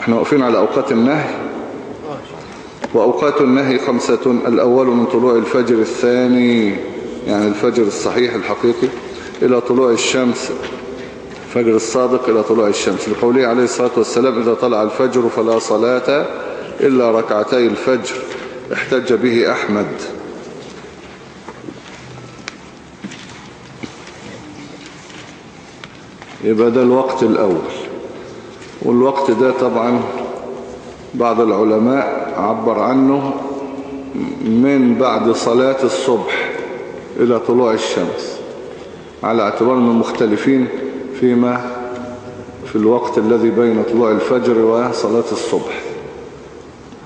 إحنا واقفين على أوقات النهي. وأوقات النهي خمسة الأول من طلوع الفجر الثاني يعني الفجر الصحيح الحقيقي إلى طلوع الشمس فجر الصادق إلى طلوع الشمس. لقوله عليه الصلاة والسلام إذا طلع الفجر فلا صلاة إلا ركعتي الفجر احتج به أحمد. يبقى ده الوقت الأول. والوقت ده طبعا بعض العلماء عبر عنه من بعد صلاة الصبح إلى طلوع الشمس على اعتبار أنهم مختلفين فيما في الوقت الذي بين طلوع الفجر وصلاة الصبح.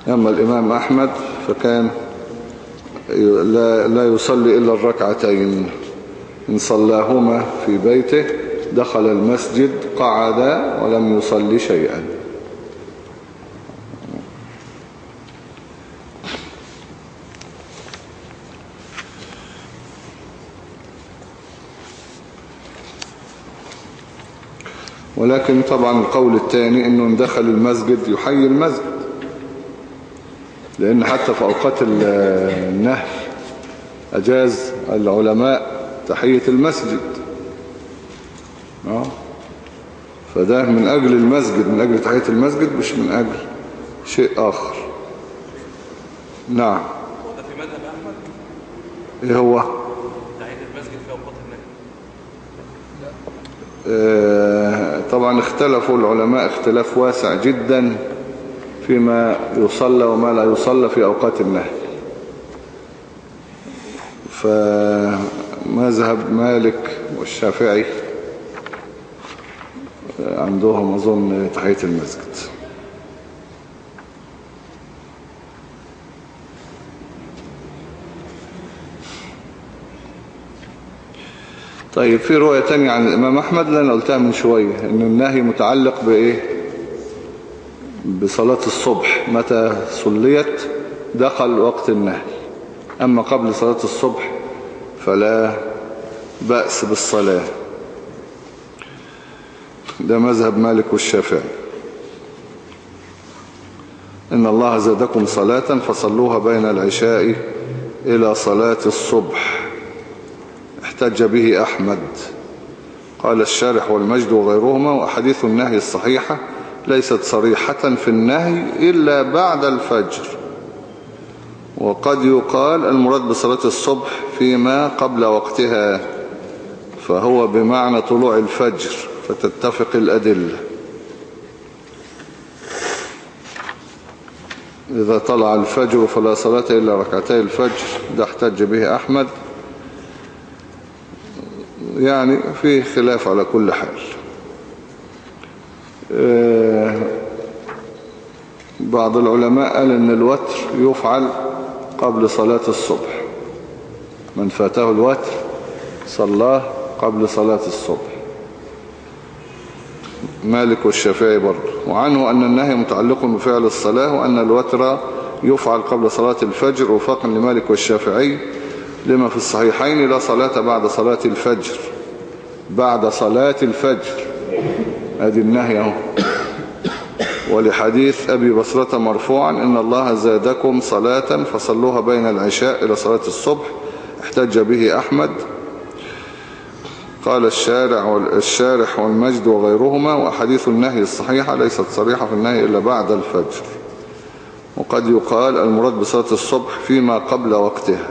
أما الإمام أحمد فكان لا يصلي إلا الركعتين إن صلاهما في بيته. دخل المسجد قعد ولم يصلي شيئا. ولكن طبعا القول الثاني إنه دخل المسجد يحيي المسجد. لأن حتى في أوقات النهي أجاز العلماء تحية المسجد. آه. فده من أجل المسجد من أجل تحية المسجد مش من أجل شيء آخر. نعم. ده في مذهب أحمد؟ إيه هو؟ تحية المسجد في اوقات النهي آه، طبعا اختلفوا العلماء اختلاف واسع جدا فيما يصلى وما لا يصلى في أوقات النهي. فمذهب مالك والشافعي عندهم أظن تحية المسجد. طيب في رؤية تانية عن الإمام أحمد اللي أنا قلتها من شوية إن النهي متعلق بإيه؟ بصلاة الصبح. متى صليت؟ دخل وقت النهي. أما قبل صلاة الصبح فلا بأس بالصلاة. ده مذهب مالك والشافعي. إن الله زادكم صلاة فصلوها بين العشاء إلى صلاة الصبح. احتج به أحمد. قال الشارح والمجد وغيرهما وأحاديث النهي الصحيحة ليست صريحة في النهي إلا بعد الفجر. وقد يقال المراد بصلاة الصبح فيما قبل وقتها فهو بمعنى طلوع الفجر. فتتفق الأدلة. إذا طلع الفجر فلا صلاة إلا ركعتي الفجر ده احتج به أحمد يعني فيه خلاف على كل حال. بعض العلماء قال إن الوتر يفعل قبل صلاة الصبح. من فاته الوتر صلاه قبل صلاة الصبح. مالك والشافعي برضه. وعنه أن النهي متعلق بفعل الصلاة وأن الوتر يفعل قبل صلاة الفجر وفاقا لمالك والشافعي. لما في الصحيحين لا صلاة بعد صلاة الفجر. بعد صلاة الفجر. ادي النهي أهو. ولحديث أبي بصرة مرفوعا إن الله زادكم صلاة فصلوها بين العشاء إلى صلاة الصبح. احتج به أحمد. قال الشارع والشارح والمجد وغيرهما وحديث النهي الصحيحة ليست صريحة في النهي إلا بعد الفجر. وقد يقال المراد بصلاة الصبح فيما قبل وقتها.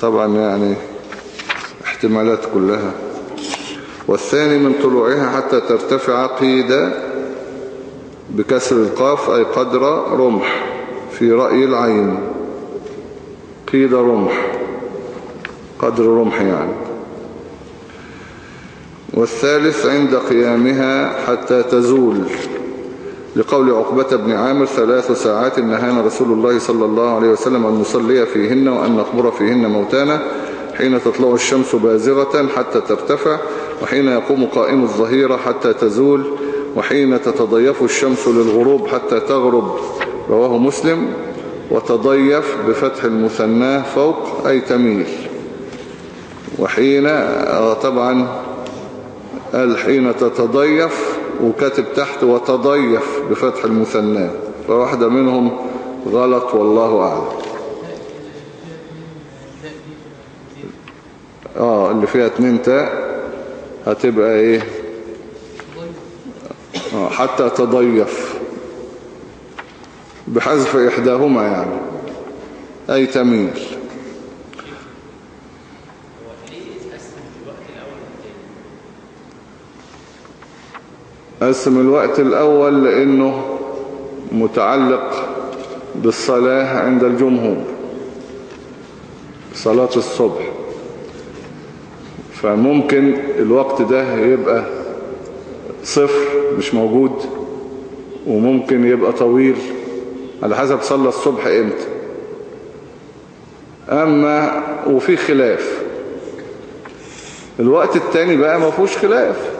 طبعا يعني احتمالات كلها. والثاني من طلوعها حتى ترتفع قيد بكسر القاف أي قدر رمح في رأي العين. قيد رمح. قدر رمح يعني. والثالث عند قيامها حتى تزول. لقول عقبة بن عامر ثلاث ساعات نهانا رسول الله صلى الله عليه وسلم أن نصلي فيهن وأن نقبر فيهن موتانا حين تطلع الشمس بازغة حتى ترتفع وحين يقوم قائم الظهيرة حتى تزول وحين تتضيف الشمس للغروب حتى تغرب. رواه مسلم. وتضيف بفتح المثناه فوق أي تميل وحين طبعا قال حين تتضيف وكاتب تحت وتضيف بفتح المثنى. فواحدة منهم غلط والله أعلم. آه اللي فيها اتنين تاء هتبقى إيه؟ آه حتى تضيف بحذف إحداهما يعني. أي تميل قسم الوقت الأول لأنه متعلق بالصلاة عند الجمهور صلاة الصبح. فممكن الوقت ده يبقى صفر مش موجود وممكن يبقى طويل على حسب صلى الصبح إمتى. أما وفي خلاف. الوقت التاني بقى ما فيهوش خلاف.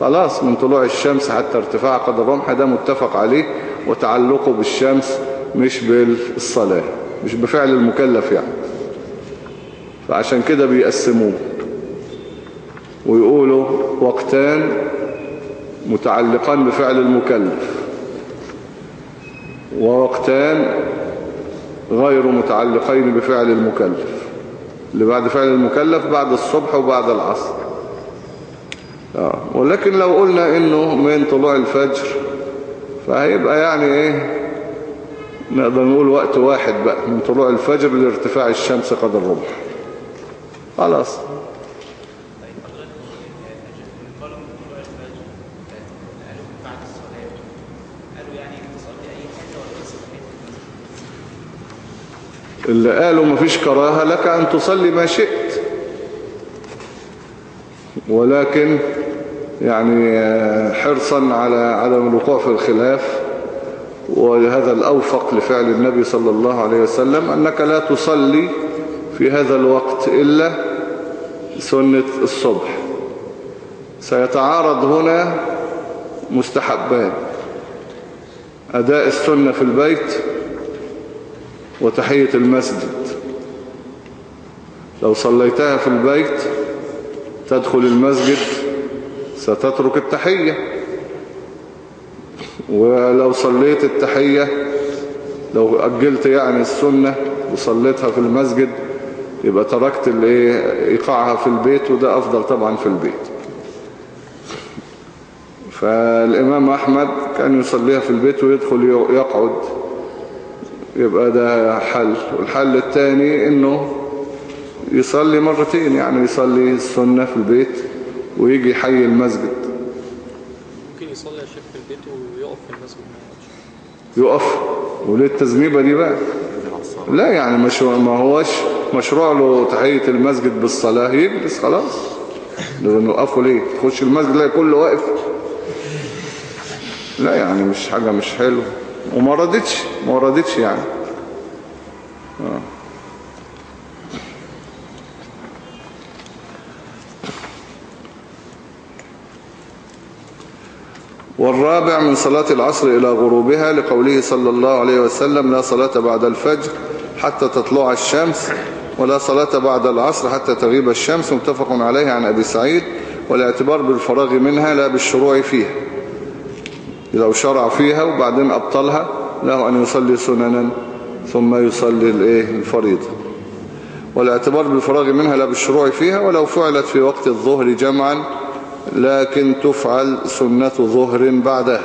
خلاص من طلوع الشمس حتى ارتفاع قدر الرمح ده متفق عليه وتعلقه بالشمس مش بالصلاة مش بفعل المكلف يعني. فعشان كده بيقسموه ويقولوا وقتان متعلقان بفعل المكلف ووقتان غير متعلقين بفعل المكلف اللي بعد فعل المكلف بعد الصبح وبعد العصر. آه. ولكن لو قلنا إنه من طلوع الفجر فهيبقى يعني إيه؟ نقدر نقول وقت واحد بقى من طلوع الفجر لارتفاع الشمس قدر الربح خلاص. اللي قالوا مفيش كراهة لك أن تصلي ما شئت. ولكن يعني حرصا على عدم الوقوع في الخلاف وهذا الأوفق لفعل النبي صلى الله عليه وسلم أنك لا تصلي في هذا الوقت إلا سنة الصبح. سيتعارض هنا مستحبان أداء السنة في البيت وتحية المسجد. لو صليتها في البيت تدخل المسجد ستترك التحية. ولو صليت التحية لو أجلت يعني السنة وصليتها في المسجد يبقى تركت إيقاعها في البيت وده أفضل طبعا في البيت. فالإمام أحمد كان يصليها في البيت ويدخل يقعد. يبقى ده حل. والحل الثاني إنه يصلي مرتين يعني يصلي السنة في البيت ويجي حي المسجد. ممكن يصلي يا شيخ في البيت ويقف في المسجد. يقف؟ وليه التذنيبة دي بقى؟ لا يعني مش ما هوش مشروع له تحية المسجد بالصلاة يجلس خلاص. لأنه وقفوا ليه؟ تخش المسجد لا كله واقف. لا يعني مش حاجة مش حلوة. وما ردتش ما ردتش يعني. آه. والرابع من صلاة العصر إلى غروبها لقوله صلى الله عليه وسلم لا صلاة بعد الفجر حتى تطلع الشمس ولا صلاة بعد العصر حتى تغيب الشمس متفق عليه عن أبي سعيد والاعتبار بالفراغ منها لا بالشروع فيها. لو شرع فيها وبعدين أبطلها له أن يصلي سننا ثم يصلي الفريضة. والاعتبار بالفراغ منها لا بالشروع فيها ولو فعلت في وقت الظهر جمعا لكن تفعل سنة ظهر بعدها.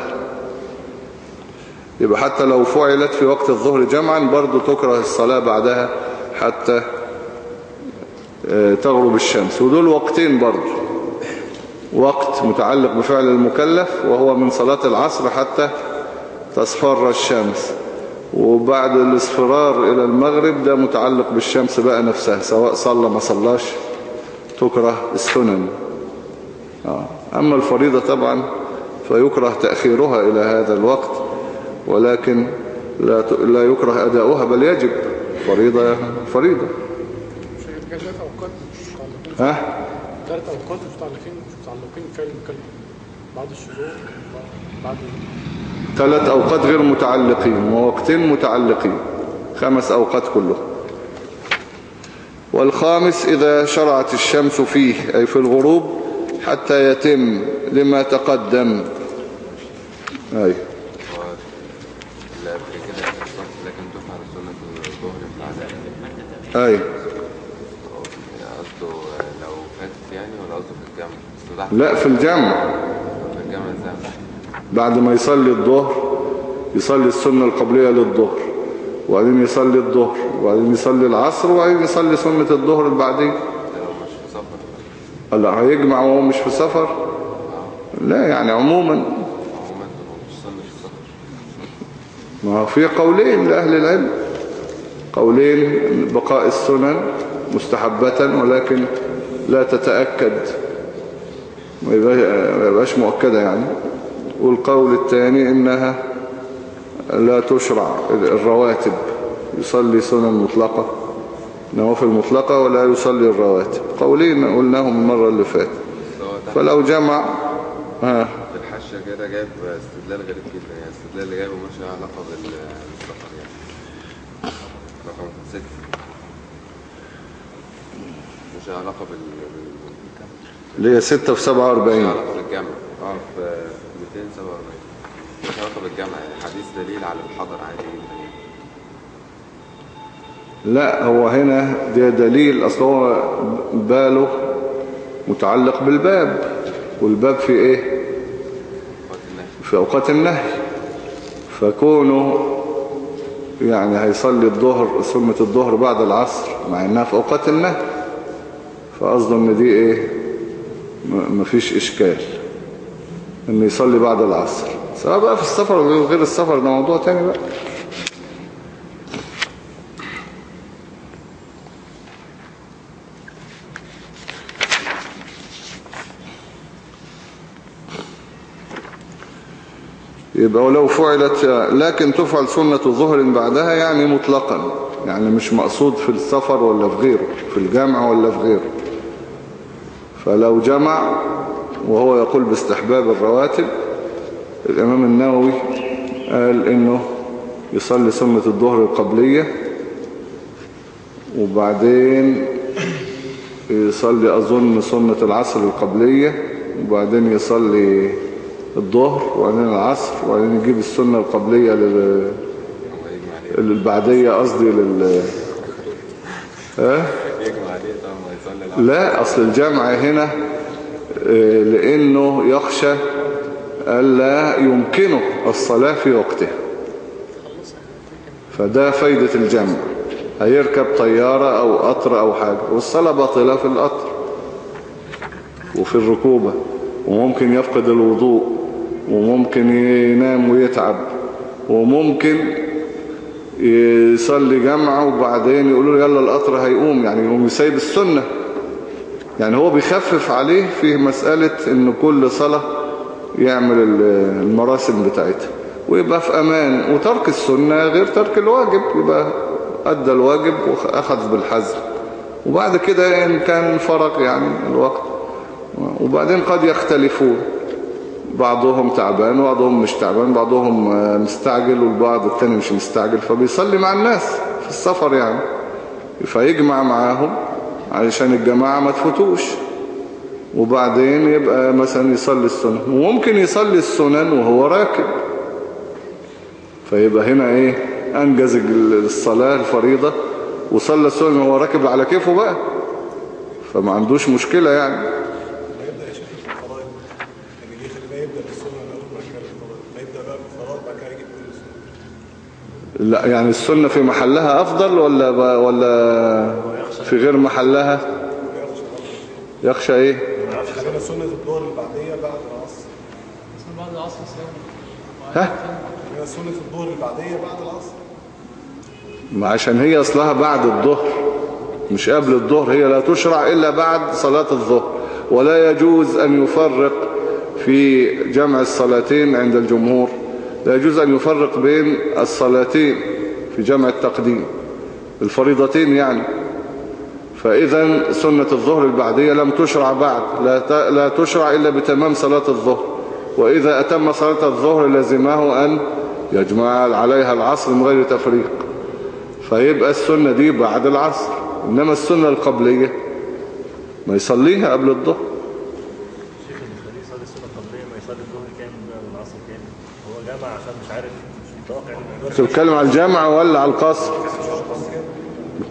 يبقى حتى لو فعلت في وقت الظهر جمعا برضو تكره الصلاة بعدها حتى تغرب الشمس. ودول وقتين برضو. وقت متعلق بفعل المكلف وهو من صلاة العصر حتى تصفر الشمس. وبعد الاصفرار إلى المغرب ده متعلق بالشمس بقى نفسها سواء صلى ما صلاش تكره السنن. أما الفريضة طبعا فيكره تأخيرها إلى هذا الوقت ولكن لا لا يكره أداؤها بل يجب فريضة فريضة. ها؟ ثلاث أوقات متعلقين متعلقين المكلف بعد بعد ثلاث أوقات غير متعلقين ووقتين متعلقين. خمس أوقات كلهم والخامس إذا شرعت الشمس فيه أي في الغروب حتى يتم لما تقدم؟ أصل ده لا في الجمع؟ بعد ما يصلي الظهر يصلي السنة القبلية للظهر وبعدين يصلي الظهر وبعدين يصلي العصر وبعدين يصلي سنة الظهر البعدين سفر لا هيجمع وهو مش في سفر؟ لا يعني عموما. ما هو في قولين لأهل العلم. قولين بقاء السنن مستحبة ولكن لا تتأكد. ما يبقاش مؤكدة يعني. والقول الثاني إنها لا تشرع. الرواتب. يصلي سنن مطلقة. نوافل مطلقة ولا يصلي الرواتب. قولين قلناهم المرة اللي فاتت. فلو جمع ها. في الحاشية كده جايب استدلال غريب جدا. يعني الاستدلال اللي جايبه مش علاقة بال- بالسفر يعني. رقم ستة. مش علاقة بال اللي هي 6 في مش 47 له علاقة بالجمع. آه في 247 مش علاقة بالجمع يعني. حديث دليل على الحضر عادي. لا هو هنا ده دليل أصل هو باله متعلق بالباب. والباب في إيه؟ في أوقات النهي. فكونه يعني هيصلي الظهر سنة الظهر بعد العصر مع إنها في أوقات النهي. فقصده إن دي إيه؟ مفيش إشكال. إنه يصلي بعد العصر. سواء بقى في السفر ولا غير السفر ده موضوع تاني بقى. يبقى ولو فعلت لكن تفعل سنة ظهر بعدها يعني مطلقا يعني مش مقصود في السفر ولا في غيره في الجامع ولا في غيره. فلو جمع وهو يقول باستحباب الرواتب الإمام النووي قال إنه يصلي سنة الظهر القبلية وبعدين يصلي أظن سنة العصر القبلية وبعدين يصلي الظهر وبعدين العصر وبعدين يجيب السنة القبلية لل... للبعدية قصدي لل ها؟ لا أصل الجمع هنا آه، لأنه يخشى ألا يمكنه الصلاة في وقتها فده فايدة الجمع هيركب طيارة أو قطر أو حاجة والصلاة باطلة في القطر وفي الركوبة وممكن يفقد الوضوء وممكن ينام ويتعب وممكن يصلي جمعة وبعدين يقولوا له يلا القطر هيقوم يعني يقوم يسيب السنة. يعني هو بيخفف عليه في مسألة ان كل صلاة يعمل ال- المراسم بتاعتها. ويبقى في أمان. وترك السنة غير ترك الواجب يبقى أدى الواجب وأخذ بالحزم وبعد كده إن كان فرق يعني الوقت. وبعدين قد يختلفون. بعضهم تعبان وبعضهم مش تعبان بعضهم آه، مستعجل والبعض التاني مش مستعجل فبيصلي مع الناس في السفر يعني. فيجمع معاهم علشان الجماعة ما تفوتوش. وبعدين يبقى مثلا يصلي السنن وممكن يصلي السنن وهو راكب. فيبقى هنا إيه؟ أنجز الصلاة الفريضة وصلى السنن وهو راكب على كيفه بقى. فما عندوش مشكلة يعني هيبدا يا شيخ في الفرائض يعني ليه خلينا يبدا بالسنه الأول بعد كده بالفرائض هيبدا بقى بالفرائض بعد كده يجيب كل السنة لا يعني السنة في محلها أفضل ولا ولا في غير محلها؟ يخشى إيه؟ سنه الظهر البعديه بعد العصر بعد العصر ها؟ سنه الظهر البعديه بعد العصر ما عشان هي أصلها بعد الظهر مش قبل الظهر هي لا تشرع إلا بعد صلاة الظهر. ولا يجوز أن يفرق في جمع الصلاتين عند الجمهور. لا يجوز أن يفرق بين الصلاتين في جمع التقديم الفريضتين يعني. فإذا سنة الظهر البعدية لم تشرع بعد لا لا تشرع إلا بتمام صلاة الظهر. وإذا أتم صلاة الظهر لزمه أن يجمع عليها العصر من غير تفريق. فيبقى السنة دي بعد العصر إنما السنة القبلية ما يصليها قبل الظهر الشيخ اللي يخليه يصلي السنة القبلية ما يصلي الظهر كام من العصر كام هو جامع عشان مش عارف مش متوقع انت بتتكلم على الجامع ولا على القصر؟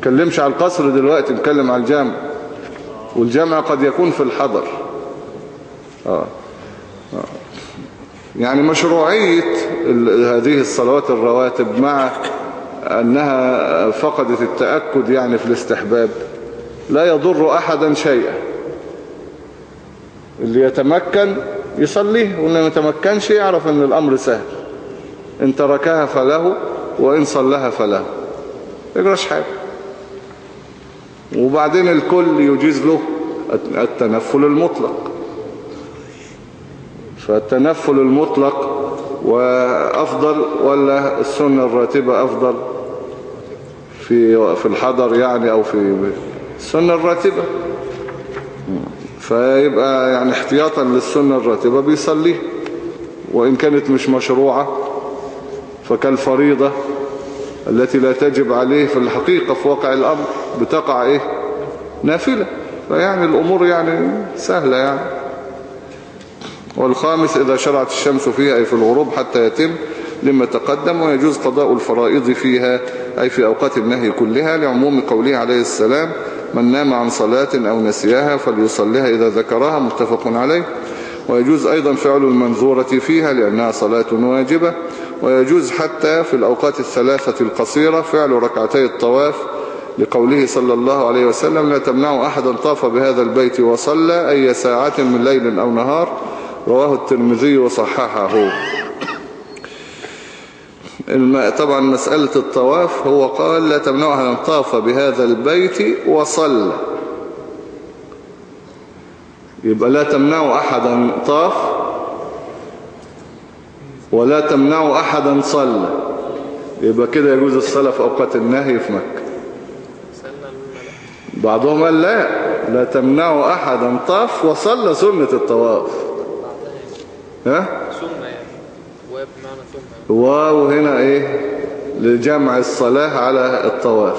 ما على القصر دلوقتي بتكلم على الجامع. والجامع قد يكون في الحضر. آه. آه. يعني مشروعية هذه الصلوات الرواتب مع أنها فقدت التأكد يعني في الاستحباب. لا يضر أحدا شيئا. اللي يتمكن يصليه واللي ما يتمكنش يعرف أن الأمر سهل. إن تركها فله وإن صلها فله. يجرش حاجة. وبعدين الكل يجيز له التنفل المطلق. فالتنفل المطلق وأفضل ولا السنة الراتبة أفضل في في الحضر يعني أو في السنة الراتبة. فيبقى يعني احتياطا للسنة الراتبة بيصليه وإن كانت مش مشروعة فكالفريضة التي لا تجب عليه في الحقيقة في واقع الأمر بتقع إيه؟ نافلة. فيعني الأمور يعني سهلة يعني. والخامس إذا شرعت الشمس فيها أي في الغروب حتى يتم لما تقدم ويجوز قضاء الفرائض فيها أي في أوقات النهي كلها لعموم قوله عليه السلام من نام عن صلاة أو نسيها فليصليها إذا ذكرها متفق عليه. ويجوز أيضا فعل المنظورة فيها لأنها صلاة واجبة. ويجوز حتى في الأوقات الثلاثة القصيرة فعل ركعتي الطواف لقوله صلى الله عليه وسلم لا تمنع أحدا طاف بهذا البيت وصلى أي ساعة من ليل أو نهار. رواه الترمذي وصححه. طبعا مسألة الطواف هو قال لا تمنع أحدا طاف بهذا البيت وصلى. يبقى لا تمنع أحدا طاف ولا تمنع أحدا صلى. يبقى كده يجوز الصلاة في أوقات النهي في مكة. بعضهم قال لا لا تمنع أحدا طاف وصلى سنة الطواف. ها؟ سنة يعني. واو هنا إيه؟ لجمع الصلاة على الطواف.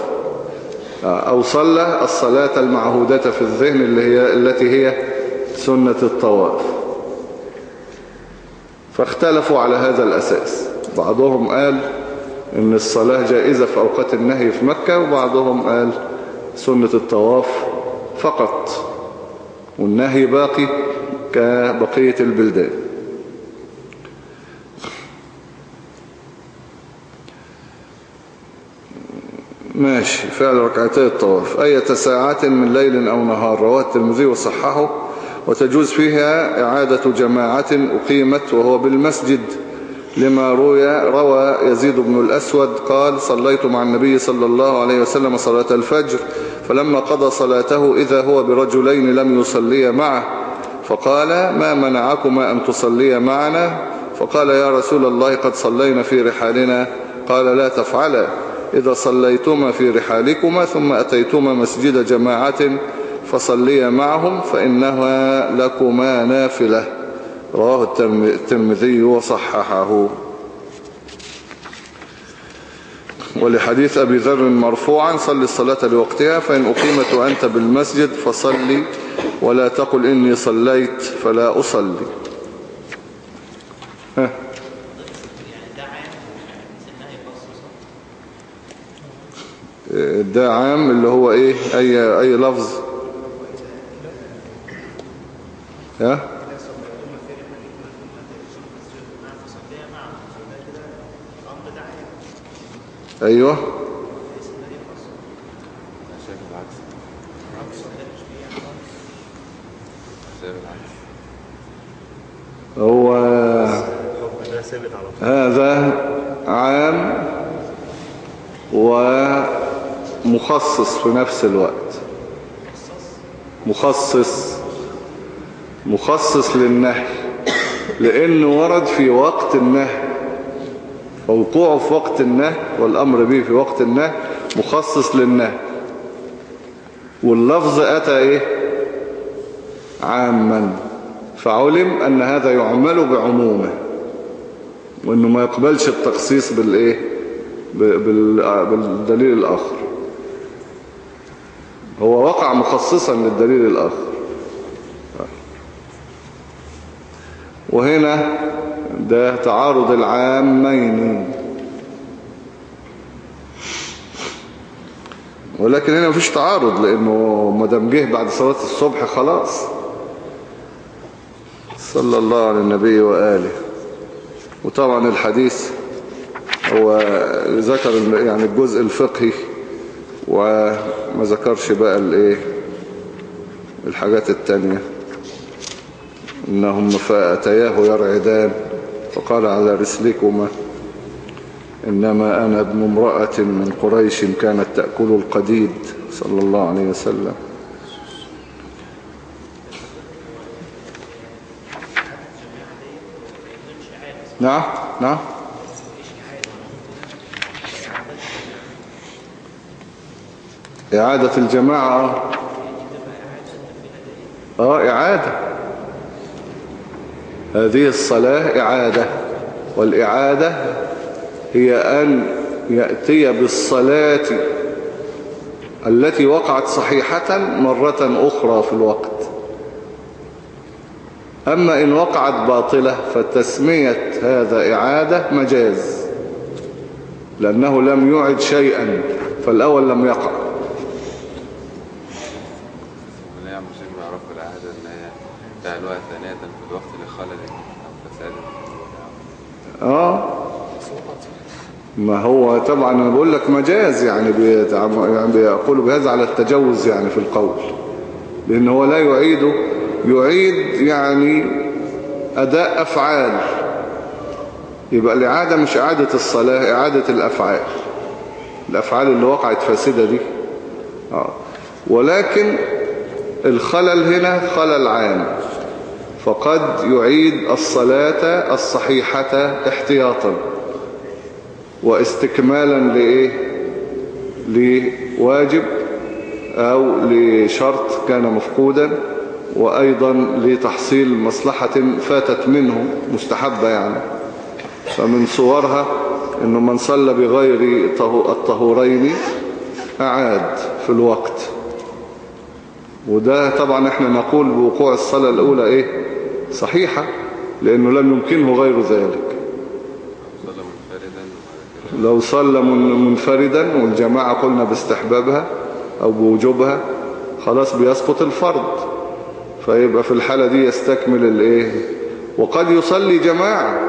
آه، أو صلى الصلاة المعهودة في الذهن اللي هي التي هي سنة الطواف. فاختلفوا على هذا الأساس. بعضهم قال إن الصلاة جائزة في أوقات النهي في مكة وبعضهم قال سنة الطواف فقط والنهي باقي كبقية البلدان. ماشي فعل ركعتي الطواف. أية ساعات من ليل أو نهار؟ رواه الترمذي وصححه وتجوز فيها إعادة جماعة أقيمت وهو بالمسجد لما روي روى يزيد بن الأسود قال صليت مع النبي صلى الله عليه وسلم صلاة الفجر فلما قضى صلاته إذا هو برجلين لم يصلي معه فقال ما منعكما أن تصلي معنا؟ فقال يا رسول الله قد صلينا في رحالنا. قال لا تفعلا إذا صليتما في رحالكما ثم أتيتما مسجد جماعة فصليا معهم فإنها لكما نافلة. رواه الترم- الترمذي وصححه. ولحديث أبي ذر مرفوعا صل الصلاة لوقتها فإن أقيمت وأنت بالمسجد فصلي ولا تقل إني صليت فلا أصلي. ها. ده عام اللي هو إيه؟ اي أي لفظ؟ ها؟ أيوه. هو هذا عام ومخصص في نفس الوقت. مخصص. مخصص للنهي لأنه ورد في وقت النهي فوقوعه في وقت النهي والأمر به في وقت النهي مخصص للنهي. واللفظ أتى إيه؟ عاما. فعلم أن هذا يعمل بعمومه وإنه ما يقبلش التخصيص بالإيه؟ ب- بال- بالدليل الآخر. هو وقع مخصصا للدليل الآخر. وهنا ده تعارض العامين. ولكن هنا مفيش تعارض لأنه مدام جه بعد صلاة الصبح خلاص. صلى الله على النبي وآله. وطبعا الحديث هو ذكر يعني الجزء الفقهي وما ذكرش بقى الإيه الحاجات التانية. إنهم فأتياه يرعدان. فقال على رسلكما إنما أنا ابن امرأة من قريش كانت تأكل القديد صلى الله عليه وسلم. نعم نعم. إعادة الجماعة. آه إعادة. هذه الصلاة إعادة والإعادة هي أن يأتي بالصلاة التي وقعت صحيحة مرة أخرى في الوقت. أما إن وقعت باطلة فتسمية هذا إعادة مجاز لأنه لم يعد شيئا فالأول لم يقع. فعلوها ثانية في الوقت لخلل أو فساد. آه. ما هو طبعا أنا بقول لك مجاز يعني. يعني بيقولوا بهذا على التجوز يعني في القول. لأن هو لا يعيد يعيد يعني أداء أفعال. يبقى الإعادة مش إعادة الصلاة إعادة الأفعال. الأفعال اللي وقعت فاسدة دي. آه. ولكن الخلل هنا خلل عام. فقد يعيد الصلاة الصحيحة احتياطا واستكمالا لإيه؟ لواجب أو لشرط كان مفقودا وأيضا لتحصيل مصلحة فاتت منه مستحبة يعني. فمن صورها أنه من صلى بغير الطهورين أعاد في الوقت. وده طبعا إحنا نقول بوقوع الصلاة الأولى إيه؟ صحيحة لأنه لم يمكنه غير ذلك. لو صلى من- منفردا والجماعة قلنا باستحبابها أو بوجوبها خلاص بيسقط الفرض. فيبقى في الحالة دي يستكمل الإيه؟ وقد يصلي جماعة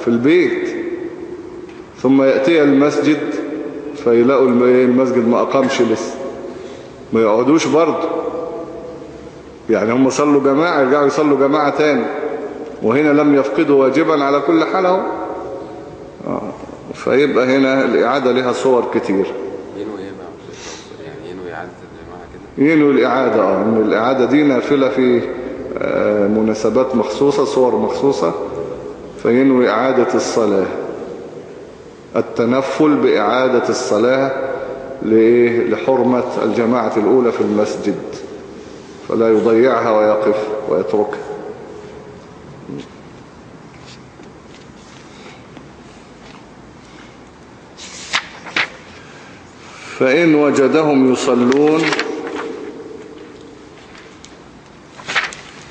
في البيت ثم يأتي المسجد فيلاقوا إيه؟ المسجد ما أقامش لسه. ما يقعدوش برضه. يعني هم صلوا جماعة يرجعوا يصلوا جماعة تاني وهنا لم يفقدوا واجبا على كل حال اهو. فيبقى هنا الإعادة لها صور كتير ينوي إيه بقى. يعني ينوي إعادة الجماعة كده ينوي الإعادة آه. إن الإعادة دي نافلة في آه، مناسبات مخصوصة صور مخصوصة فينوي إعادة الصلاة التنفل بإعادة الصلاة؟ لحرمة الجماعة الأولى في المسجد فلا يضيعها ويقف ويتركها فإن وجدهم يصلون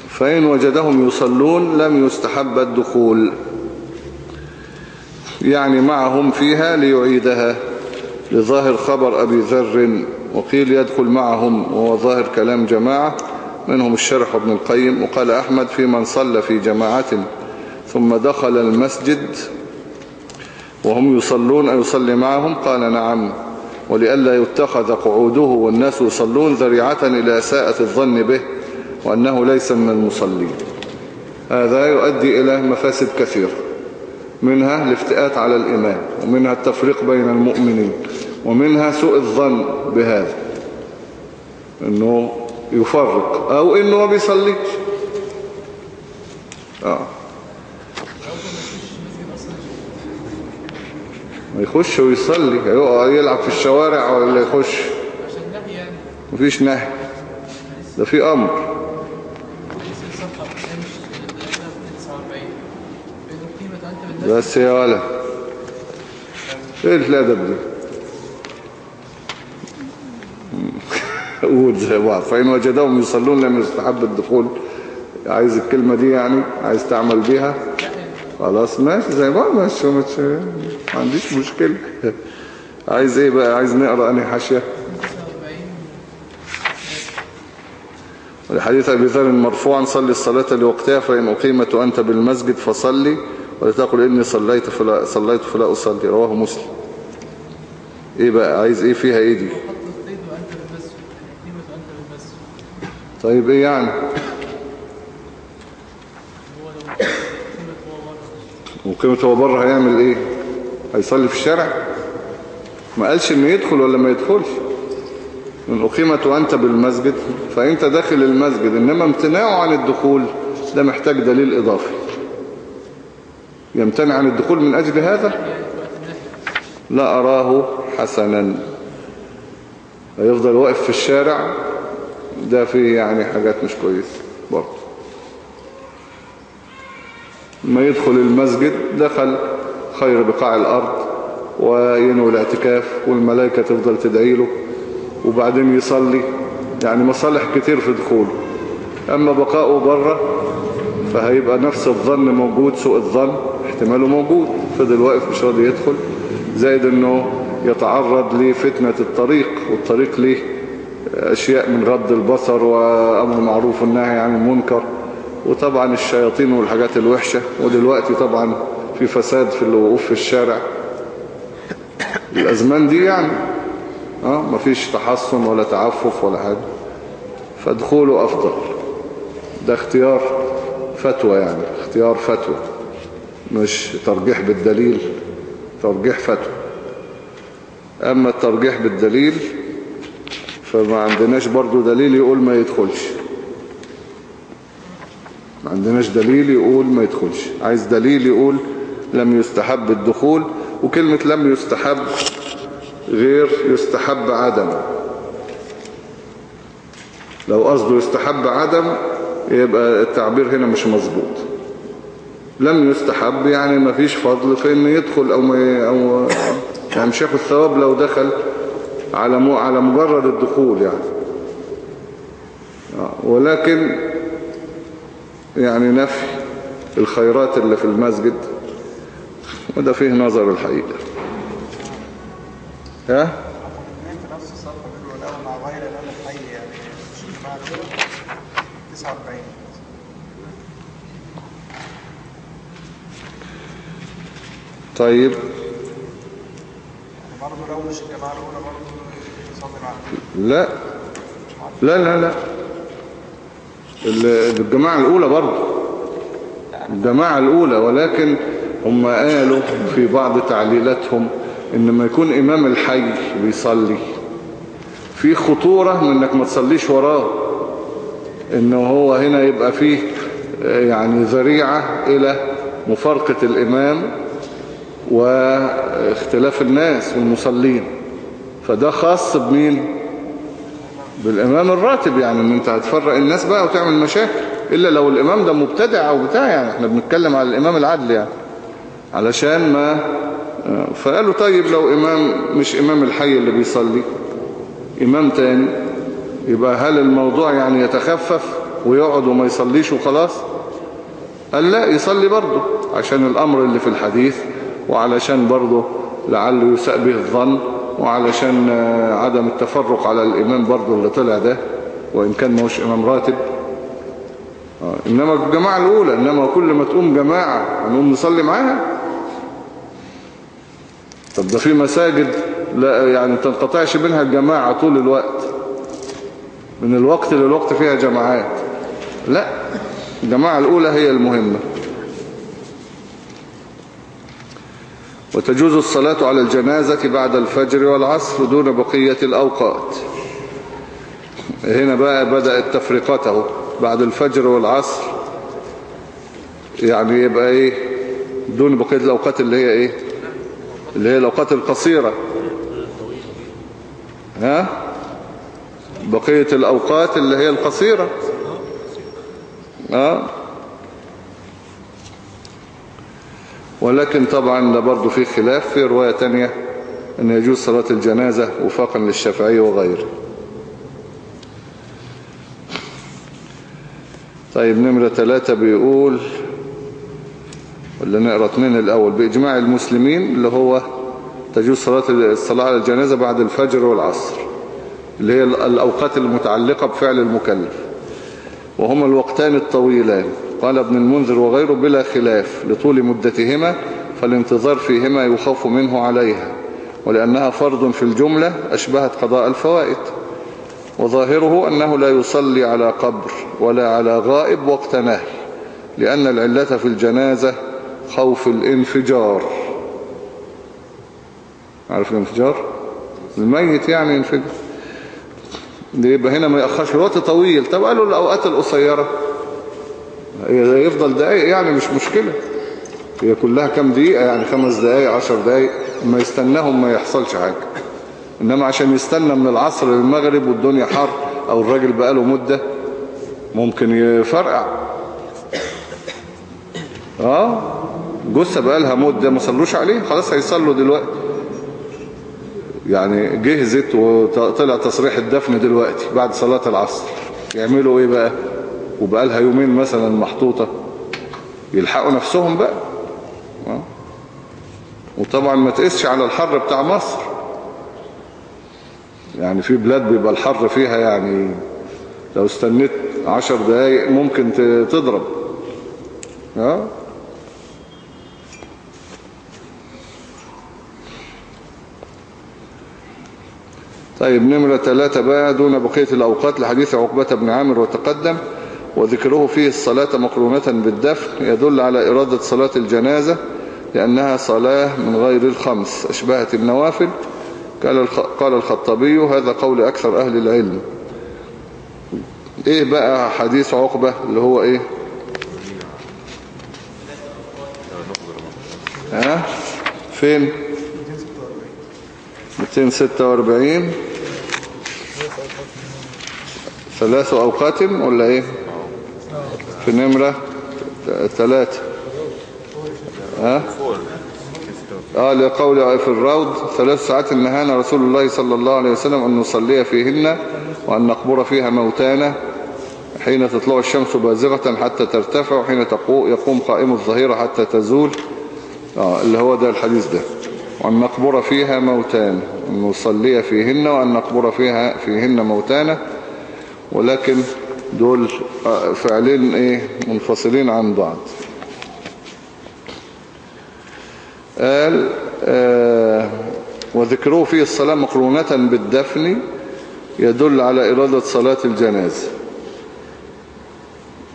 فإن وجدهم يصلون لم يستحب الدخول. يعني معهم فيها ليعيدها. لظاهر خبر أبي ذر وقيل يدخل معهم وهو ظاهر كلام جماعة. منهم الشرح ابن القيم وقال أحمد في من صلى في جماعة ثم دخل المسجد وهم يصلون أو يصلي معهم قال نعم ولئلا يتخذ قعوده والناس يصلون ذريعة إلى ساءة الظن به وأنه ليس من المصلين. هذا يؤدي إلى مفاسد كثيرة منها الافتئات على الإمام ومنها التفريق بين المؤمنين ومنها سوء الظن بهذا إنه يفرق. أو إنه ما بيصليش. آه. ما يخش ويصلي. يقعد يلعب في الشوارع ولا يخش. مفيش نهي. ده في أمر. حديث الصفحة مش 49 بأنه قيمة أنت بالناس بس يا ولد. إيه الادب دي بعض فإن وجدهم يصلون لم يستحب الدخول. عايز الكلمة دي يعني عايز تعمل بيها. خلاص ماشي زي ما ماشي ما عنديش مشكلة. عايز إيه بقى؟ عايز نقرأ أنهي حاشية؟ 49 ولحديث أبي ذر مرفوعا صلي الصلاة لوقتها فإن أقيمت وأنت بالمسجد فصلي ولا تقل إني صليت فلا, صليت فلا أصلي. رواه مسلم. إيه بقى؟ عايز إيه فيها إيه دي حط القيد وأنت بالمسجد قيمة وأنت بالمسجد طيب إيه يعني؟ وقيمة هو بره هيعمل إيه؟ هيصلي في الشارع؟ ما قالش إنه يدخل ولا ما يدخلش. من أقيمت وأنت بالمسجد فأنت داخل المسجد إنما امتناعه عن الدخول ده محتاج دليل إضافي. يمتنع عن الدخول من أجل هذا؟ لا أراه حسنا. يفضل واقف في الشارع ده فيه يعني حاجات مش كويسة برضه. ما يدخل المسجد دخل خير بقاع الأرض وينوي الاعتكاف والملائكة تفضل تدعي له وبعدين يصلي. يعني مصالح كتير في دخوله. أما بقاؤه بره فهيبقى نفس الظن موجود سوء الظن احتماله موجود. فضل واقف مش راضي يدخل زائد إنه يتعرض لفتنة الطريق والطريق ليه؟ أشياء من غض البصر وأمر معروف والنهي عن المنكر وطبعا الشياطين والحاجات الوحشة. ودلوقتي طبعا في فساد في الوقوف في الشارع. الأزمان دي يعني آه مفيش تحصن ولا تعفف ولا حاجة. فادخوله أفضل. ده اختيار فتوى يعني اختيار فتوى. مش ترجيح بالدليل ترجيح فتوى. أما الترجيح بالدليل فما عندناش برضو دليل يقول ما يدخلش. ما عندناش دليل يقول ما يدخلش. عايز دليل يقول لم يستحب الدخول وكلمة لم يستحب غير يستحب عدم. لو قصده يستحب عدم يبقى التعبير هنا مش مظبوط. لم يستحب يعني ما فيش فضل في إنه يدخل أو ما أو يعني مش ياخد ثواب لو دخل على على مجرد الدخول يعني. ولكن يعني نفي الخيرات اللي في المسجد وده فيه نظر الحقيقة. ها؟ الاثنين في نفس الصف بيقولوا الأول مع غير الأول الحي مش الجماعة دول 49 طيب. برضه لو مش الجماعة الأولى برضه لا. لا لا لا. ال- الجماعة الأولى برضه. الجماعة الأولى ولكن هم قالوا في بعض تعليلاتهم إن ما يكون إمام الحي بيصلي في خطورة من إنك ما تصليش وراه. إنه هو هنا يبقى فيه يعني ذريعة إلى مفارقة الإمام واختلاف الناس والمصلين. فده خاص بمين؟ بالإمام الراتب يعني إن أنت هتفرق الناس بقى وتعمل مشاكل إلا لو الإمام ده مبتدع أو بتاع يعني إحنا بنتكلم على الإمام العدل يعني. علشان ما فقالوا طيب لو إمام مش إمام الحي اللي بيصلي إمام تاني يبقى هل الموضوع يعني يتخفف ويقعد وما يصليش وخلاص؟ قال لا يصلي برضه عشان الأمر اللي في الحديث وعلشان برضه لعله يساء به الظن. وعلشان آه، عدم التفرق على الإمام برضه اللي طلع ده وإن كان ماهوش إمام راتب. آه، إنما الجماعة الأولى إنما كل ما تقوم جماعة هنقوم نصلي معاها. طب ده في مساجد لا يعني تنقطعش بينها الجماعة طول الوقت. من الوقت للوقت فيها جماعات. لا الجماعة الأولى هي المهمة. وتجوز الصلاة على الجنازة بعد الفجر والعصر دون بقية الأوقات. هنا بقى بدأت تفرقته بعد الفجر والعصر يعني يبقى إيه؟ دون بقية الأوقات اللي هي إيه؟ اللي هي الأوقات القصيرة. ها؟ بقية الأوقات اللي هي القصيرة. آه ولكن طبعا ده برضو في خلاف في رواية تانية أن يجوز صلاة الجنازة وفاقا للشافعي وغيره. طيب نمرة ثلاثة بيقول ولا نقرأ اتنين الأول بإجماع المسلمين اللي هو تجوز صلاة الصلاة على الجنازة بعد الفجر والعصر اللي هي الأوقات المتعلقة بفعل المكلف وهما الوقتان الطويلان. قال ابن المنذر وغيره بلا خلاف لطول مدتهما فالانتظار فيهما يخاف منه عليها ولأنها فرض في الجملة أشبهت قضاء الفوائد. وظاهره أنه لا يصلي على قبر ولا على غائب وقت نهي لأن العلة في الجنازة خوف الانفجار. عارف الانفجار؟ الميت يعني ينفجر يبقى هنا ما يأخرش. الوقت طويل. طب قالوا الأوقات القصيرة. يفضل دقايق يعني مش مشكلة. هي كلها كام دقيقة؟ يعني خمس دقايق عشر دقايق. ما يستناهم ما يحصلش حاجة. إنما عشان يستنى من العصر للمغرب والدنيا حر أو الراجل بقاله مدة ممكن يفرقع. آه؟ جثة بقالها مدة ما صلوش عليه؟ خلاص هيصلوا دلوقتي. يعني جهزت وطلع تصريح الدفن دلوقتي بعد صلاة العصر. يعملوا إيه بقى؟ وبقالها يومين مثلا محطوطة يلحقوا نفسهم بقى. آه. وطبعا ما تقسش على الحر بتاع مصر. يعني في بلاد بيبقى الحر فيها يعني لو استنيت عشر دقايق ممكن تضرب. آه. طيب نمرة ثلاثة بقى دون بقية الأوقات لحديث عقبة بن عامر وتقدم. وذكره فيه الصلاة مقرونة بالدفن يدل على إرادة صلاة الجنازة لأنها صلاة من غير الخمس أشبهت النوافل. قال الخ- قال الخطابي هذا قول أكثر أهل العلم. إيه بقى حديث عقبة اللي هو إيه؟ ها؟ فين؟ 246 ثلاث أوقات ولا إيه؟ في نمرة ثلاثة. ها؟ آه لقول في الروض ثلاث ساعات نهانا رسول الله صلى الله عليه وسلم أن نصلي فيهن وأن نقبر فيها موتانا حين تطلع الشمس بازغة حتى ترتفع وحين يقوم قائم الظهيرة حتى تزول. آه اللي هو ده الحديث ده. وأن نقبر فيها موتانا أن نصلي فيهن وأن نقبر فيها فيهن موتانا. ولكن دول فعلين إيه؟ منفصلين عن بعض. قال آه وذكره فيه الصلاة مقرونة بالدفن يدل على إرادة صلاة الجنازة.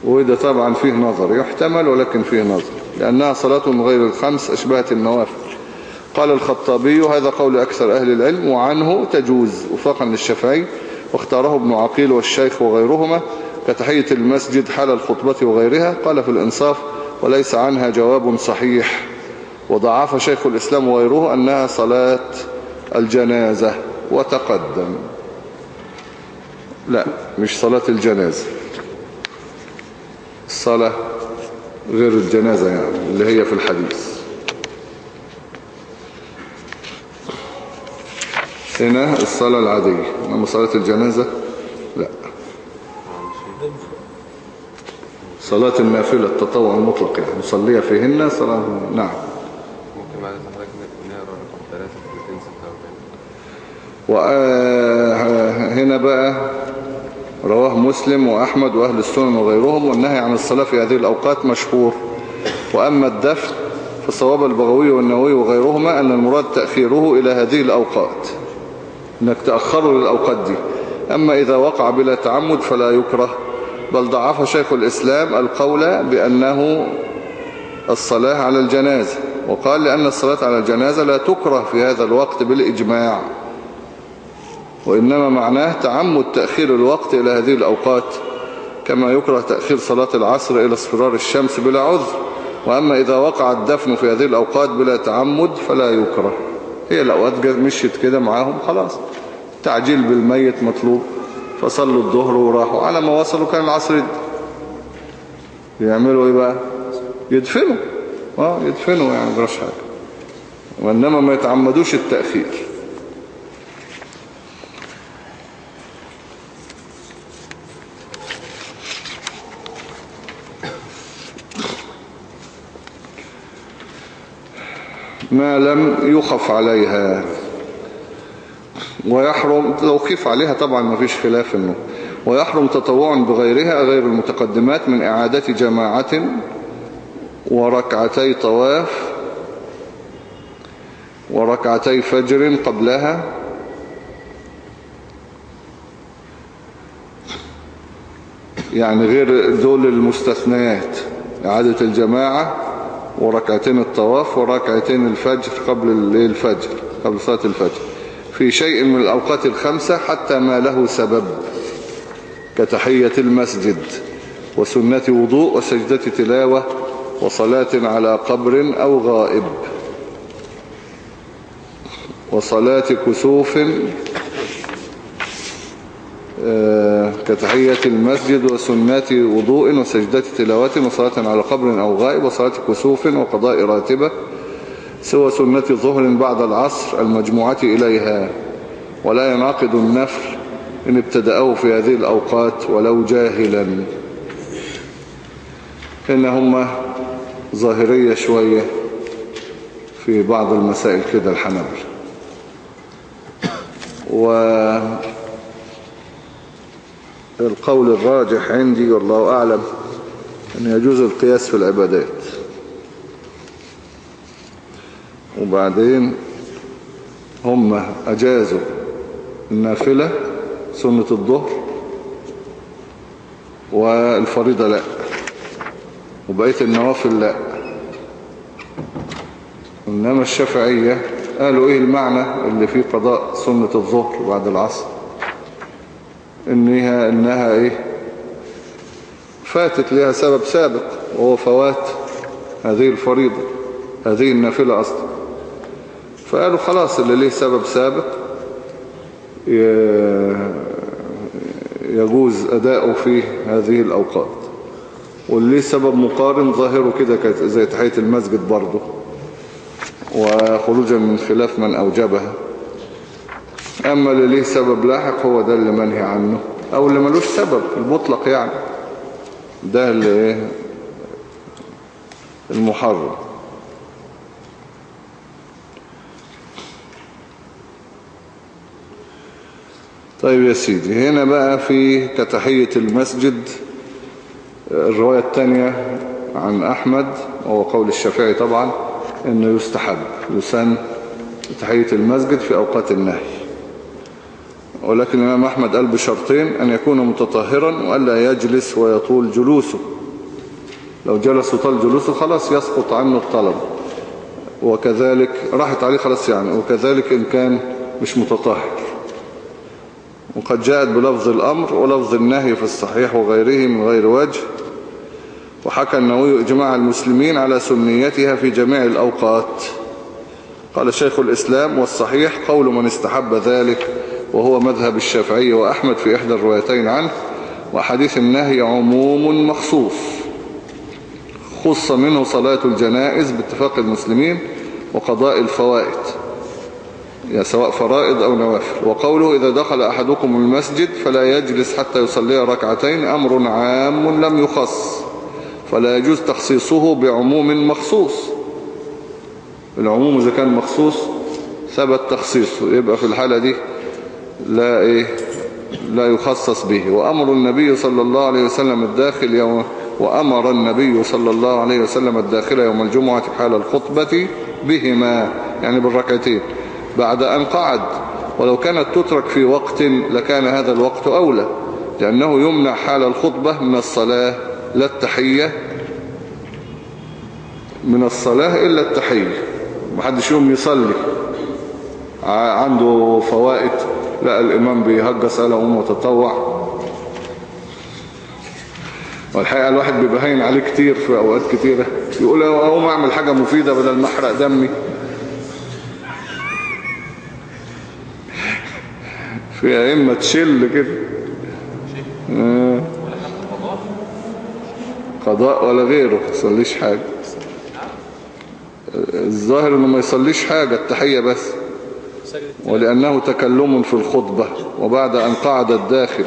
وده طبعا فيه نظر يحتمل ولكن فيه نظر لأنها صلاة غير الخمس أشبهت النوافل. قال الخطابي هذا قول أكثر أهل العلم وعنه تجوز وفقا للشافعي واختاره ابن عقيل والشيخ وغيرهما كتحية المسجد حال الخطبة وغيرها. قال في الإنصاف وليس عنها جواب صحيح. وضعف شيخ الإسلام وغيره أنها صلاة الجنازة. وتقدم. لا مش صلاة الجنازة. الصلاة غير الجنازة يعني اللي هي في الحديث. هنا الصلاة العادية. أما صلاة الجنازة لا. صلاة النافلة التطوع المطلق يعني. نصليها فيهن صلاة نعم. ممكن بعد حضرتك نقرا رقم ثلاثة في 246 وهنا بقى رواه مسلم وأحمد وأهل السنن وغيرهم والنهي عن الصلاة في هذه الأوقات مشهور. وأما الدفن فصواب البغوي والنووي وغيرهما أن المراد تأخيره إلى هذه الأوقات. إنك تأخره للأوقات دي. أما إذا وقع بلا تعمد فلا يكره. بل ضعف شيخ الإسلام القول بأنه الصلاة على الجنازة. وقال لأن الصلاة على الجنازة لا تكره في هذا الوقت بالإجماع. وإنما معناه تعمد تأخير الوقت إلى هذه الأوقات. كما يكره تأخير صلاة العصر إلى اصفرار الشمس بلا عذر. وأما إذا وقع الدفن في هذه الأوقات بلا تعمد فلا يكره. هي الأوقات مشيت كده معاهم خلاص. تعجيل بالميت مطلوب. فصلوا الظهر وراحوا. على ما وصلوا كان العصر يعملوا إيه بقى؟ يدفنوا. آه يدفنوا يعني مجراش حاجة. وإنما ما يتعمدوش التأخير. ما لم يخف عليها. ويحرم لو خف عليها طبعا ما فيش خلاف إنه. ويحرم تطوع بغيرها غير المتقدمات من إعادة جماعة وركعتي طواف وركعتي فجر قبلها. يعني غير دول المستثنيات. إعادة الجماعة وركعتين الطواف وركعتين الفجر قبل الفجر قبل صلاة الفجر. في شيء من الأوقات الخمسة حتى ما له سبب كتحية المسجد وسنة وضوء وسجدة تلاوة وصلاة على قبر أو غائب وصلاة كسوف كتحية المسجد وسنة وضوء وسجدة تلاوة وصلاة على قبر أو غائب وصلاة كسوف وقضاء راتبة سوى سنة ظهر بعد العصر المجموعة إليها. ولا ينعقد النفل إن ابتدأه في هذه الأوقات ولو جاهلا. إن هم ظاهرية شوية في بعض المسائل كده الحنبل. والقول الراجح عندي والله أعلم أن يجوز القياس في العبادات. وبعدين هم أجازوا النافلة سنة الظهر والفريضة لا وبقية النوافل لا. إنما الشافعية قالوا إيه المعنى اللي فيه قضاء سنة الظهر بعد العصر؟ إنها, إنها إيه؟ فاتت لها سبب سابق وهو فوات هذه الفريضة هذه النافلة أصلا. فقالوا خلاص اللي ليه سبب سابق يجوز أداؤه في هذه الأوقات. واللي سبب مقارن ظاهره كده زي تحية المسجد برضه وخروجا من خلاف من أوجبها. أما اللي ليه سبب لاحق هو ده اللي منهي عنه أو اللي ملوش سبب المطلق يعني. ده اللي المحرم. طيب يا سيدي هنا بقى في كتحية المسجد. الرواية الثانية عن أحمد وهو قول الشافعي طبعا أنه يستحب يسن تحية المسجد في أوقات النهي. ولكن الإمام أحمد قال بشرطين أن يكون متطهرا وألا يجلس ويطول جلوسه. لو جلس وطال جلوسه خلاص يسقط عنه الطلب. وكذلك راحت عليه خلاص يعني وكذلك إن كان مش متطهر. وقد جاءت بلفظ الأمر ولفظ النهي في الصحيح وغيره من غير وجه. وحكى النووي إجماع المسلمين على سنيتها في جميع الأوقات. قال شيخ الإسلام والصحيح قول من استحب ذلك وهو مذهب الشافعي وأحمد في إحدى الروايتين عنه وحديث النهي عموم مخصوص خص منه صلاة الجنائز باتفاق المسلمين وقضاء الفوائد يا سواء فرائض أو نوافل. وقوله إذا دخل أحدكم المسجد فلا يجلس حتى يصلي ركعتين أمر عام لم يخص فلا يجوز تخصيصه بعموم مخصوص. العموم إذا كان مخصوص ثبت تخصيصه يبقى في الحالة دي لا إيه لا يخصص به. وأمر النبي صلى الله عليه وسلم الداخل يوم وأمر النبي صلى الله عليه وسلم الداخل يوم الجمعة حال الخطبة بهما يعني بالركعتين. بعد أن قعد ولو كانت تترك في وقت لكان هذا الوقت أولى لأنه يمنع حال الخطبة من الصلاة لا التحية من الصلاة إلا التحية. محدش يوم يصلي. عنده فوائد. لا الإمام بيهجس على أمه وتطوع. والحقيقة الواحد بيبقى عليه كتير في أوقات كتيرة. يقول أقوم أعمل حاجة مفيدة بدل ما أحرق دمي. في أئمة تشل كده. آه. قضاء ولا غيره ما يصليش حاجة. الظاهر إنه ما يصليش حاجة التحية بس. ولأنه تكلم في الخطبة وبعد أن قعد الداخل.